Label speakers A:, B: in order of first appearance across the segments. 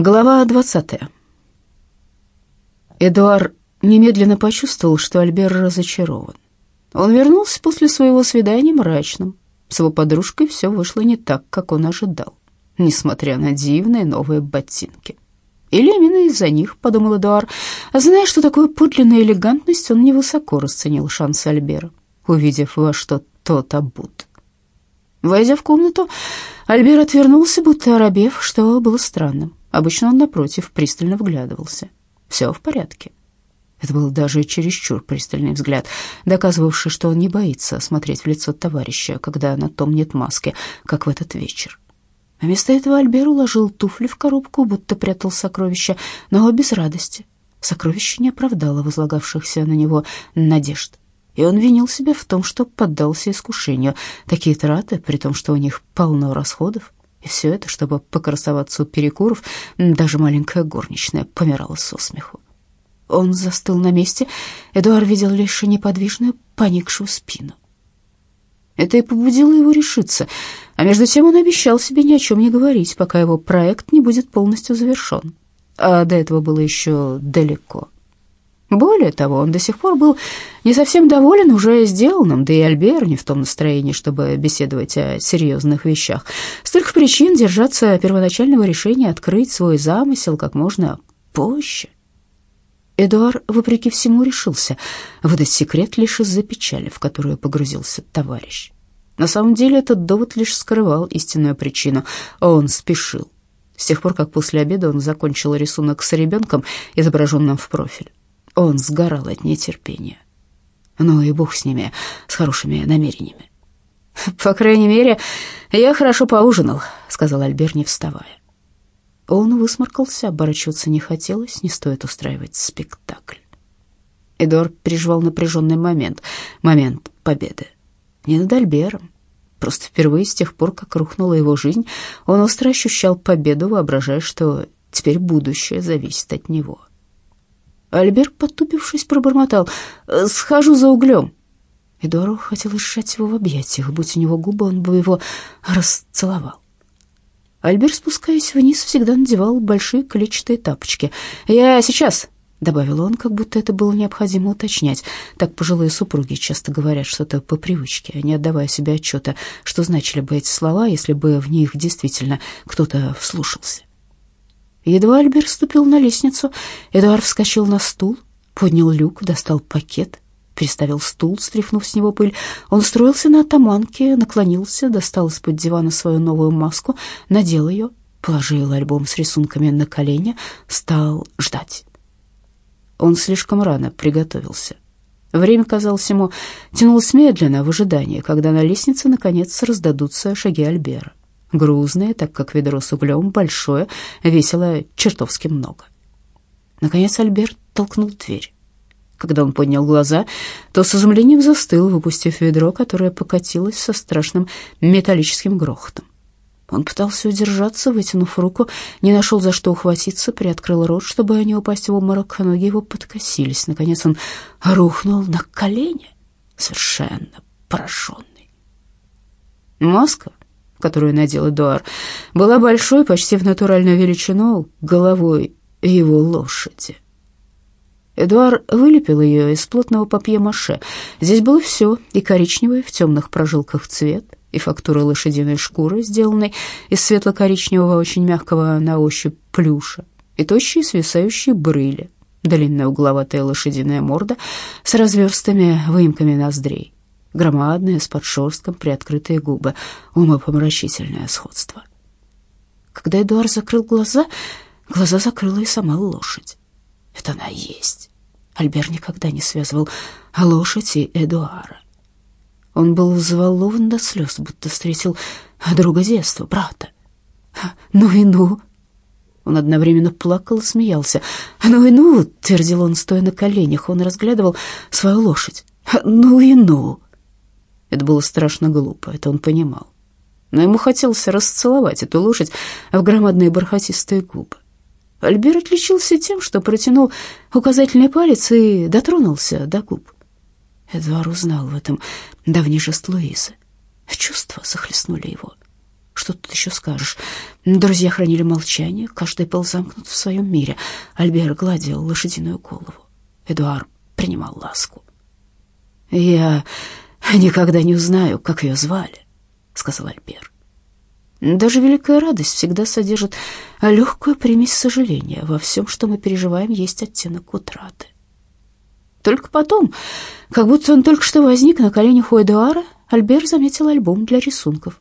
A: Глава двадцатая. Эдуард немедленно почувствовал, что Альбер разочарован. Он вернулся после своего свидания мрачным. С его подружкой все вышло не так, как он ожидал, несмотря на дивные новые ботинки. Или именно из-за них, подумал Эдуард. Зная, что такое подлинная элегантность, он невысоко расценил шансы Альбера, увидев, во что тот обут. Войдя в комнату, Альбер отвернулся, будто оробев, что было странным. Обычно он, напротив, пристально вглядывался. Все в порядке. Это был даже чересчур пристальный взгляд, доказывавший, что он не боится смотреть в лицо товарища, когда на том нет маски, как в этот вечер. Вместо этого Альбер уложил туфли в коробку, будто прятал сокровища, но без радости. Сокровище не оправдало возлагавшихся на него надежд. И он винил себя в том, что поддался искушению. Такие траты, при том, что у них полно расходов, и все это, чтобы покрасоваться у перекуров, даже маленькая горничная помирала со смеху. Он застыл на месте. Эдуард видел лишь неподвижную, поникшую спину. Это и побудило его решиться, а между тем он обещал себе ни о чем не говорить, пока его проект не будет полностью завершен. А до этого было еще далеко. Более того, он до сих пор был не совсем доволен уже сделанным, да и Альбер не в том настроении, чтобы беседовать о серьезных вещах. Столько причин держаться первоначального решения открыть свой замысел как можно позже. Эдуард, вопреки всему, решился выдать секрет лишь из-за печали, в которую погрузился товарищ. На самом деле этот довод лишь скрывал истинную причину. Он спешил. С тех пор, как после обеда он закончил рисунок с ребенком, изображенным в профиль. Он сгорал от нетерпения. Ну и бог с ними, с хорошими намерениями. «По крайней мере, я хорошо поужинал», — сказал Альбер, не вставая. Он высморкался, оборачиваться не хотелось, не стоит устраивать спектакль. Эдуард переживал напряженный момент, момент победы. Не над Альбером, просто впервые с тех пор, как рухнула его жизнь, он остро ощущал победу, воображая, что теперь будущее зависит от него. Альберт, потупившись, пробормотал. «Схожу за углем». Эдуару хотелось сжать его в объятиях. Будь у него губы, он бы его расцеловал. Альберт, спускаясь вниз, всегда надевал большие клетчатые тапочки. «Я сейчас», — добавил он, как будто это было необходимо уточнять. Так пожилые супруги часто говорят что-то по привычке, не отдавая себе отчета, что значили бы эти слова, если бы в них действительно кто-то вслушался. Едва Альбер ступил на лестницу, Эдуард вскочил на стул, поднял люк, достал пакет, переставил стул, стряхнув с него пыль. Он устроился на атаманке, наклонился, достал из-под дивана свою новую маску, надел ее, положил альбом с рисунками на колени, стал ждать. Он слишком рано приготовился. Время, казалось ему, тянулось медленно в ожидании, когда на лестнице, наконец, раздадутся шаги Альбера грузное, так как ведро с углем большое, весило чертовски много. Наконец Альберт толкнул дверь. Когда он поднял глаза, то с изумлением застыл, выпустив ведро, которое покатилось со страшным металлическим грохотом. Он пытался удержаться, вытянув руку, не нашел за что ухватиться, приоткрыл рот, чтобы не упасть в обморок, а ноги его подкосились. Наконец он рухнул на колени, совершенно пораженный. Маска которую надел Эдуар, была большой, почти в натуральную величину, головой его лошади. Эдуар вылепил ее из плотного папье-маше. Здесь было все, и коричневый в темных прожилках цвет, и фактура лошадиной шкуры, сделанной из светло-коричневого, очень мягкого на ощупь плюша, и тощие свисающие брыли, длинная угловатая лошадиная морда с разверстыми выемками ноздрей, громадные, с подшерстком, приоткрытые губы, умопомрачительное сходство. Когда Эдуард закрыл глаза, глаза закрыла и сама лошадь. Это она есть. Альбер никогда не связывал лошадь и Эдуара. Он был взволнован до слез, будто встретил друга детства, брата. «Ну и ну!» Он одновременно плакал и смеялся. «Ну и ну!» — твердил он, стоя на коленях. Он разглядывал свою лошадь. «Ну и ну!» Это было страшно глупо, это он понимал. Но ему хотелось расцеловать эту лошадь в громадные бархатистые губы. Альбер отличился тем, что протянул указательный палец и дотронулся до губ. Эдуард узнал в этом давний жест Луизы. Чувства захлестнули его. Что тут еще скажешь? Друзья хранили молчание, каждый был замкнут в своем мире. Альбер гладил лошадиную голову. Эдуард принимал ласку. «Я никогда не узнаю, как ее звали», — сказал Альбер. Даже великая радость всегда содержит легкую примесь сожаления. Во всем, что мы переживаем, есть оттенок утраты. Только потом, как будто он только что возник на коленях у Эдуара, Альбер заметил альбом для рисунков.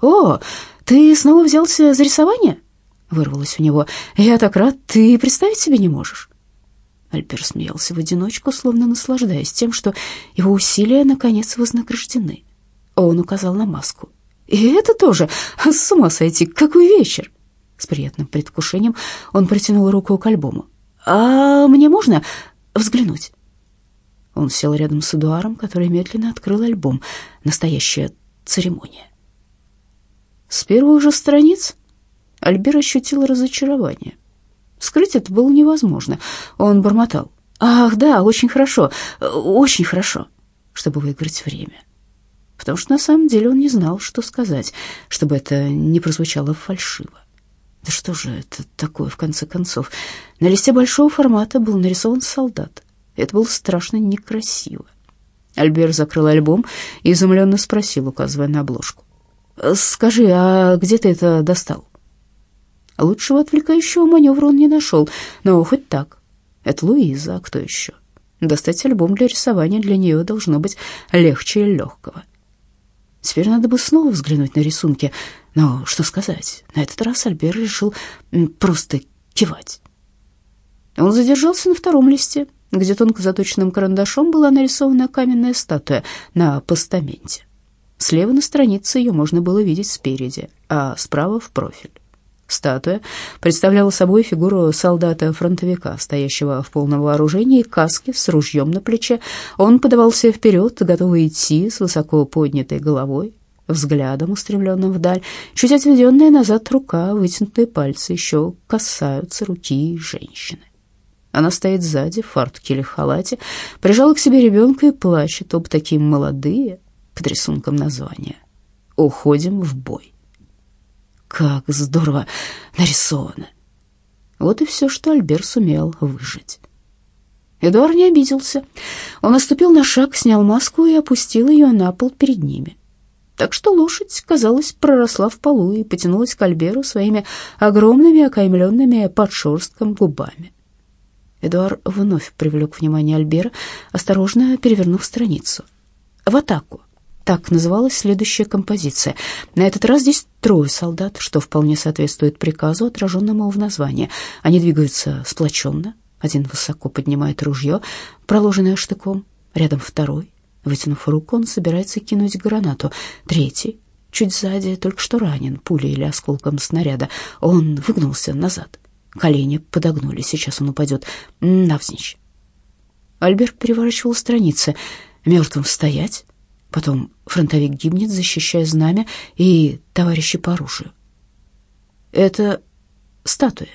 A: «О, ты снова взялся за рисование?» — вырвалось у него. «Я так рад, ты представить себе не можешь». Альбер смеялся в одиночку, словно наслаждаясь тем, что его усилия наконец вознаграждены. Он указал на маску. «И это тоже? С ума сойти! Какой вечер!» С приятным предвкушением он протянул руку к альбому. «А мне можно взглянуть?» Он сел рядом с Эдуаром, который медленно открыл альбом. Настоящая церемония. С первых же страниц Альбер ощутил разочарование. Скрыть это было невозможно. Он бормотал. «Ах, да, очень хорошо, очень хорошо», чтобы выиграть время. Потому что на самом деле он не знал, что сказать, чтобы это не прозвучало фальшиво. Да что же это такое, в конце концов? На листе большого формата был нарисован солдат. Это было страшно некрасиво. Альбер закрыл альбом и изумленно спросил, указывая на обложку. «Скажи, а где ты это достал?» Лучшего отвлекающего маневра он не нашел, но хоть так. Это Луиза, а кто еще? Достать альбом для рисования для нее должно быть легче легкого. Теперь надо бы снова взглянуть на рисунки, но что сказать? На этот раз Альбер решил просто кивать. Он задержался на втором листе, где тонко заточенным карандашом была нарисована каменная статуя на постаменте. Слева на странице ее можно было видеть спереди, а справа в профиль. Статуя представляла собой фигуру солдата-фронтовика, стоящего в полном вооружении, каске с ружьем на плече. Он подавался вперед, готовый идти с высоко поднятой головой, взглядом, устремленным вдаль. Чуть отведенная назад рука, вытянутые пальцы еще касаются руки женщины. Она стоит сзади, в фартуке или халате, прижала к себе ребенка и плачет, об такие молодые, под рисунком названия. «Уходим в бой». Как здорово нарисовано. Вот и все, что Альбер сумел выжить. Эдуард не обиделся. Он наступил на шаг, снял маску и опустил ее на пол перед ними. Так что лошадь, казалось, проросла в полу и потянулась к Альберу своими огромными, окаймленными под шерстком губами. Эдуард вновь привлек внимание Альбера, осторожно перевернув страницу. В атаку. Так называлась следующая композиция. На этот раз здесь трое солдат, что вполне соответствует приказу, отраженному в названии. Они двигаются сплоченно. Один высоко поднимает ружье, проложенное штыком. Рядом второй. Вытянув руку, он собирается кинуть гранату. Третий, чуть сзади, только что ранен пулей или осколком снаряда. Он выгнулся назад. Колени подогнули, сейчас он упадет навзничь. Альберт переворачивал страницы. Мертвым стоять, Потом фронтовик гибнет, защищая знамя и товарищи по оружию. Это статуя.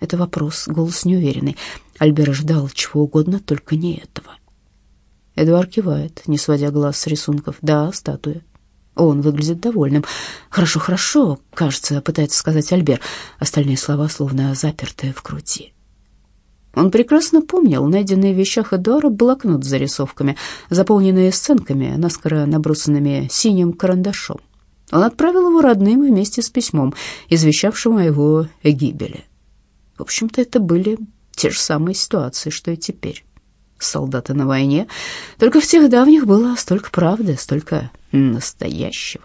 A: Это вопрос, голос неуверенный. Альбер ждал чего угодно, только не этого. Эдуард кивает, не сводя глаз с рисунков. Да, статуя. Он выглядит довольным. «Хорошо, хорошо», — кажется, пытается сказать Альбер. Остальные слова словно запертые в груди. Он прекрасно помнил найденный в вещах Эдуара блокнот с зарисовками, заполненные сценками, наскоро набросанными синим карандашом. Он отправил его родным вместе с письмом, извещавшим о его гибели. В общем-то, это были те же самые ситуации, что и теперь. Солдаты на войне. Только в тех давних было столько правды, столько настоящего.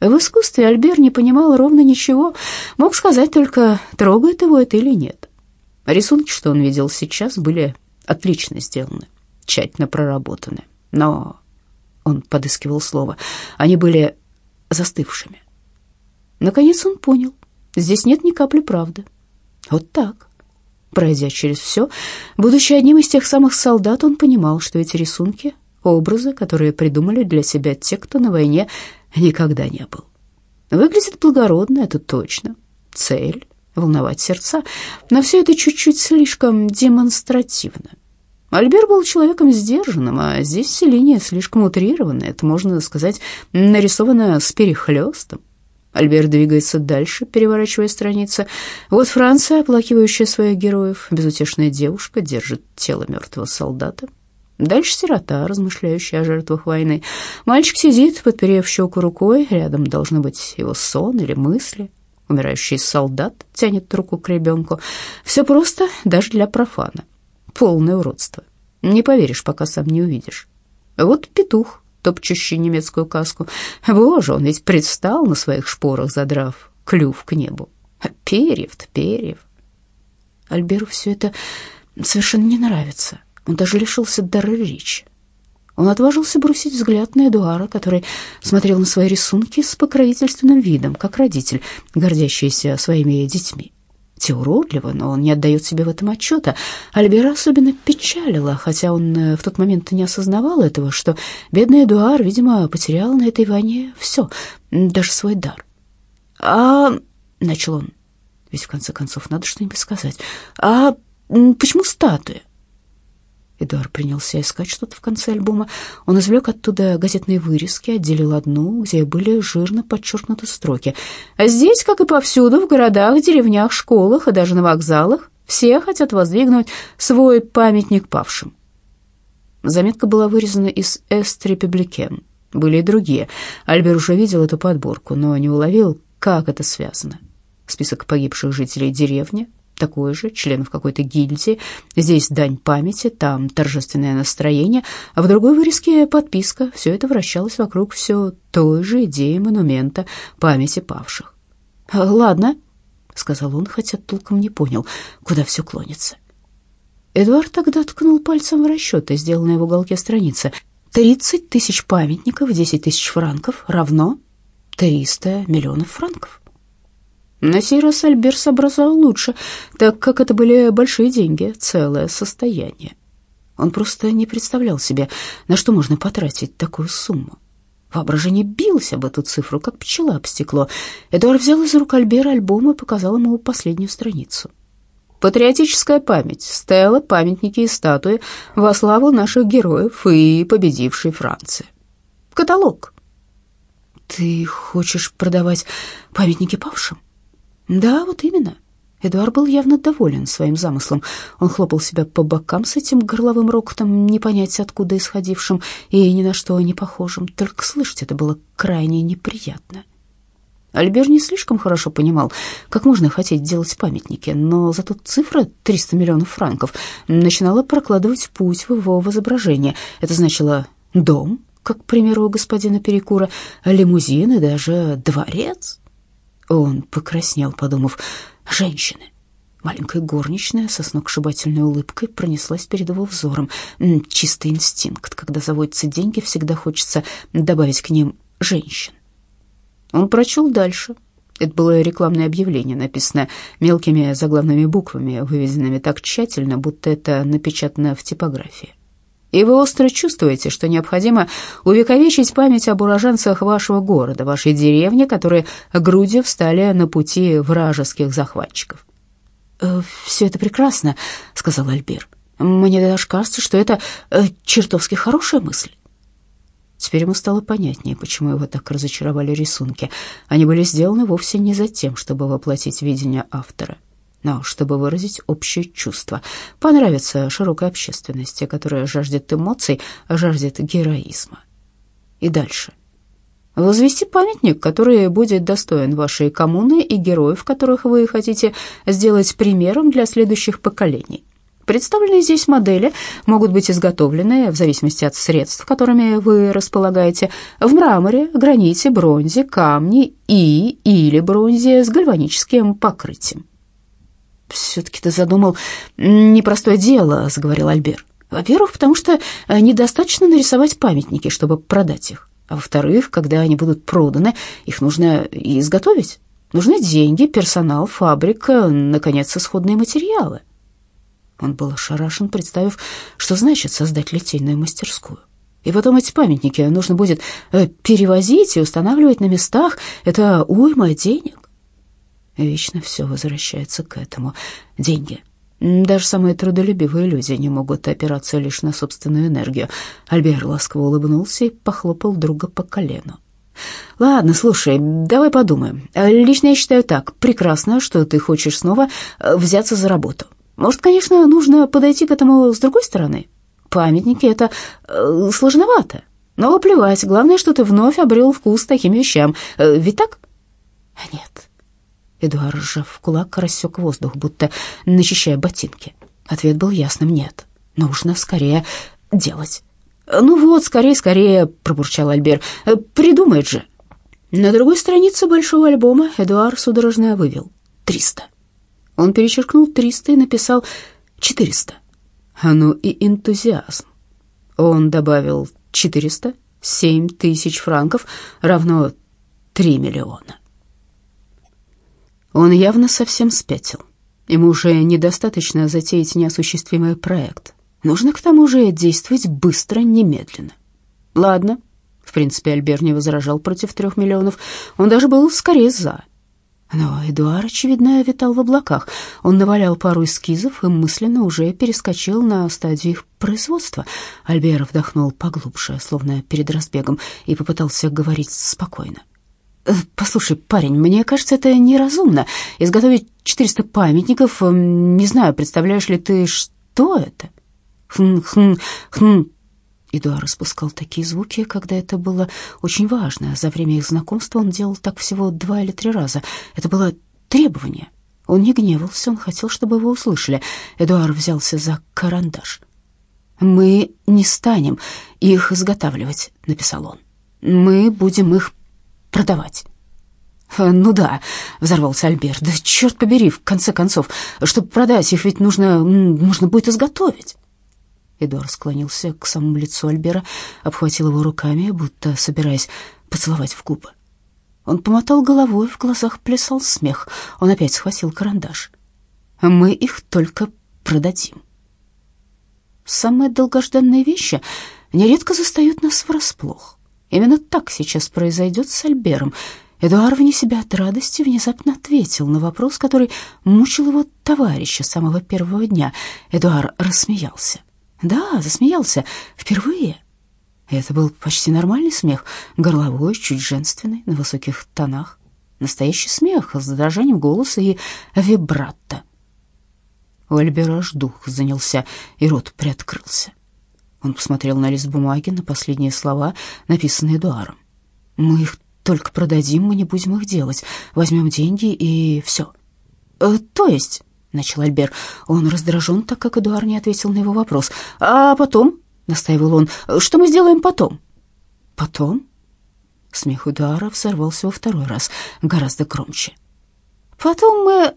A: В искусстве Альбер не понимал ровно ничего, мог сказать только, трогает его это или нет. Рисунки, что он видел сейчас, были отлично сделаны, тщательно проработаны. Но он подыскивал слово. Они были застывшими. Наконец он понял. Здесь нет ни капли правды. Вот так. Пройдя через все, будучи одним из тех самых солдат, он понимал, что эти рисунки — образы, которые придумали для себя те, кто на войне никогда не был. Выглядит благородно, это точно. Цель волновать сердца, но все это чуть-чуть слишком демонстративно. Альбер был человеком сдержанным, а здесь все линии слишком утрированы. Это, можно сказать, нарисовано с перехлестом. Альбер двигается дальше, переворачивая страницы. Вот Франция, оплакивающая своих героев. Безутешная девушка держит тело мертвого солдата. Дальше сирота, размышляющая о жертвах войны. Мальчик сидит, подперев щеку рукой. Рядом должно быть его сон или мысли. Умирающий солдат тянет руку к ребенку. Все просто даже для профана. Полное уродство. Не поверишь, пока сам не увидишь. Вот петух, топчущий немецкую каску. Боже, он ведь предстал на своих шпорах, задрав клюв к небу. Перьев-то, перьев. Альберу все это совершенно не нравится. Он даже лишился дара речи. Он отважился бросить взгляд на Эдуара, который смотрел на свои рисунки с покровительственным видом, как родитель, гордящийся своими детьми. Те уродливы, но он не отдает себе в этом отчета. Альбера особенно печалила, хотя он э, в тот момент не осознавал этого, что бедный Эдуар, видимо, потерял на этой войне все, даже свой дар. «А...» — начал он, ведь в конце концов надо что-нибудь сказать. «А почему статуя?» Эдуард принялся искать что-то в конце альбома. Он извлек оттуда газетные вырезки, отделил одну, где были жирно подчеркнуты строки. «А здесь, как и повсюду, в городах, деревнях, школах и даже на вокзалах, все хотят воздвигнуть свой памятник павшим». Заметка была вырезана из «Эст Републикен». Были и другие. Альбер уже видел эту подборку, но не уловил, как это связано. Список погибших жителей деревни, такой же, членов какой-то гильдии. Здесь дань памяти, там торжественное настроение, а в другой вырезке подписка. Все это вращалось вокруг все той же идеи монумента памяти павших. «Ладно», — сказал он, хотя толком не понял, куда все клонится. Эдуард тогда ткнул пальцем в расчеты, сделанные в уголке страницы. «Тридцать тысяч памятников, десять тысяч франков равно триста миллионов франков». На сей раз Альбер сообразил лучше, так как это были большие деньги, целое состояние. Он просто не представлял себе, на что можно потратить такую сумму. Воображение билось об эту цифру, как пчела об стекло. Эдуард взял из рук Альбера альбом и показал ему последнюю страницу. «Патриотическая память, стелы, памятники и статуи во славу наших героев и победившей Франции. Каталог». «Ты хочешь продавать памятники павшим?» Да, вот именно. Эдуард был явно доволен своим замыслом. Он хлопал себя по бокам с этим горловым рокотом, не понять откуда исходившим и ни на что не похожим. Только слышать это было крайне неприятно. Альбер не слишком хорошо понимал, как можно хотеть делать памятники, но зато цифра 300 миллионов франков начинала прокладывать путь в его возображение. Это значило дом, как, к примеру, у господина Перекура, лимузин и даже дворец. Он покраснел, подумав, женщины. Маленькая горничная со сногсшибательной улыбкой пронеслась перед его взором. Чистый инстинкт, когда заводятся деньги, всегда хочется добавить к ним женщин. Он прочел дальше. Это было рекламное объявление, написанное мелкими заглавными буквами, выведенными так тщательно, будто это напечатано в типографии и вы остро чувствуете, что необходимо увековечить память об уроженцах вашего города, вашей деревни, которые грудью встали на пути вражеских захватчиков. «Э, «Все это прекрасно», — сказал Альбер. «Мне даже кажется, что это э, чертовски хорошая мысль». Теперь ему стало понятнее, почему его так разочаровали рисунки. Они были сделаны вовсе не за тем, чтобы воплотить видение автора но чтобы выразить общее чувство, понравиться широкой общественности, которая жаждет эмоций, жаждет героизма. И дальше. Возвести памятник, который будет достоин вашей коммуны и героев, которых вы хотите сделать примером для следующих поколений. Представленные здесь модели могут быть изготовлены в зависимости от средств, которыми вы располагаете, в мраморе, граните, бронзе, камне и или бронзе с гальваническим покрытием. «Все-таки ты задумал непростое дело», — заговорил Альбер. «Во-первых, потому что э, недостаточно нарисовать памятники, чтобы продать их. А во-вторых, когда они будут проданы, их нужно изготовить. Нужны деньги, персонал, фабрика, наконец, исходные материалы». Он был ошарашен, представив, что значит создать литейную мастерскую. И потом эти памятники нужно будет э, перевозить и устанавливать на местах. Это уйма денег. Вечно все возвращается к этому. Деньги. Даже самые трудолюбивые люди не могут опираться лишь на собственную энергию. Альбер ласково улыбнулся и похлопал друга по колену. «Ладно, слушай, давай подумаем. Лично я считаю так. Прекрасно, что ты хочешь снова э, взяться за работу. Может, конечно, нужно подойти к этому с другой стороны. Памятники — это э, сложновато. Но плевать, главное, что ты вновь обрел вкус к таким вещам. Э, ведь так?» «Нет». Эдуард, сжав кулак, рассек воздух, будто начищая ботинки. Ответ был ясным «нет». Нужно скорее делать. «Ну вот, скорее, скорее», — пробурчал Альбер. «Придумает же». На другой странице большого альбома Эдуард судорожно вывел «триста». Он перечеркнул триста и написал «четыреста». А ну и энтузиазм. Он добавил четыреста, семь тысяч франков равно три миллиона. Он явно совсем спятил. Ему уже недостаточно затеять неосуществимый проект. Нужно к тому же действовать быстро, немедленно. Ладно, в принципе, Альбер не возражал против трех миллионов. Он даже был скорее за. Но Эдуард, очевидно, витал в облаках. Он навалял пару эскизов и мысленно уже перескочил на стадию их производства. Альбер вдохнул поглубже, словно перед разбегом, и попытался говорить спокойно. «Э, «Послушай, парень, мне кажется, это неразумно. Изготовить 400 памятников, не знаю, представляешь ли ты, что это?» Хм-хм-хм. Эдуард испускал такие звуки, когда это было очень важно. За время их знакомства он делал так всего два или три раза. Это было требование. Он не гневался, он хотел, чтобы его услышали. Эдуард взялся за карандаш. «Мы не станем их изготавливать», — написал он. «Мы будем их продавать». «Ну да», — взорвался Альберт, — «да черт побери, в конце концов, чтобы продать их ведь нужно, нужно будет изготовить». Эдуард склонился к самому лицу Альбера, обхватил его руками, будто собираясь поцеловать в губы. Он помотал головой, в глазах плясал смех. Он опять схватил карандаш. «Мы их только продадим». Самые долгожданные вещи нередко застают нас врасплох. Именно так сейчас произойдет с Альбером. Эдуард вне себя от радости внезапно ответил на вопрос, который мучил его товарища с самого первого дня. Эдуард рассмеялся. Да, засмеялся. Впервые. Это был почти нормальный смех, горловой, чуть женственный, на высоких тонах. Настоящий смех с дрожанием голоса и вибратто. У Альбера аж дух занялся, и рот приоткрылся. Он посмотрел на лист бумаги, на последние слова, написанные Эдуаром. «Мы их только продадим, мы не будем их делать. Возьмем деньги и все». «Э, «То есть?» начал Альбер. Он раздражен, так как Эдуард не ответил на его вопрос. «А потом?» — настаивал он. «Что мы сделаем потом?» «Потом?» Смех Эдуара взорвался во второй раз, гораздо громче. «Потом мы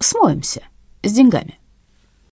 A: смоемся с деньгами».